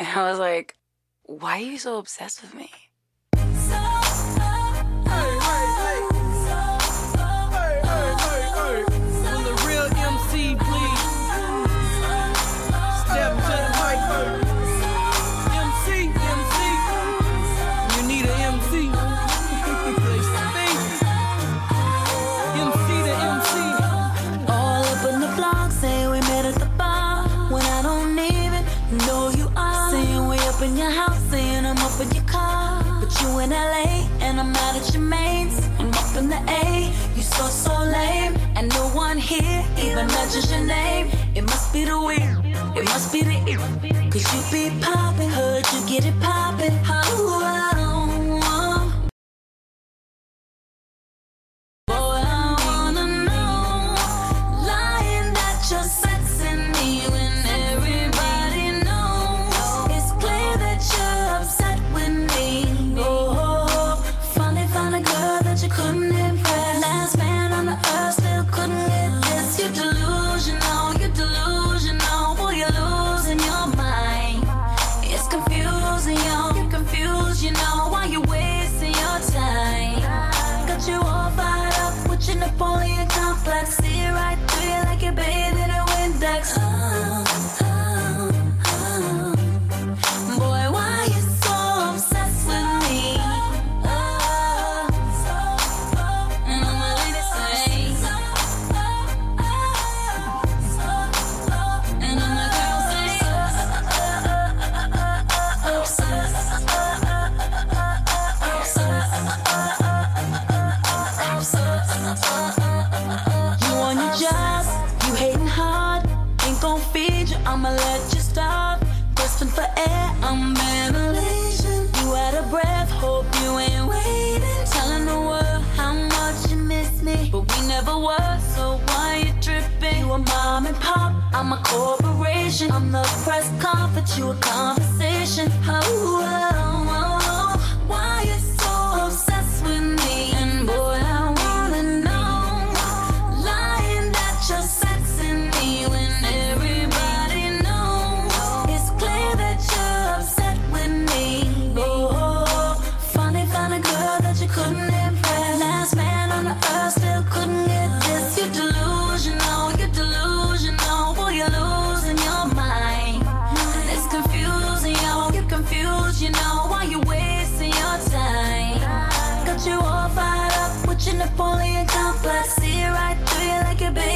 And I was like, why are you so obsessed with me? in your house and I'm up in your car. But you in LA and I'm out at your mains. I'm up in the A, you so so lame. And no one here even mentions your name. It must be the weird, it must be the ill. Cause you be popping, heard you get it poppin'. never was, so why you tripping? You a mom and pop, I'm a corporation. I'm the press conference, you a conversation. Oh, oh, oh. Life only complex. See it right through you like a bitch.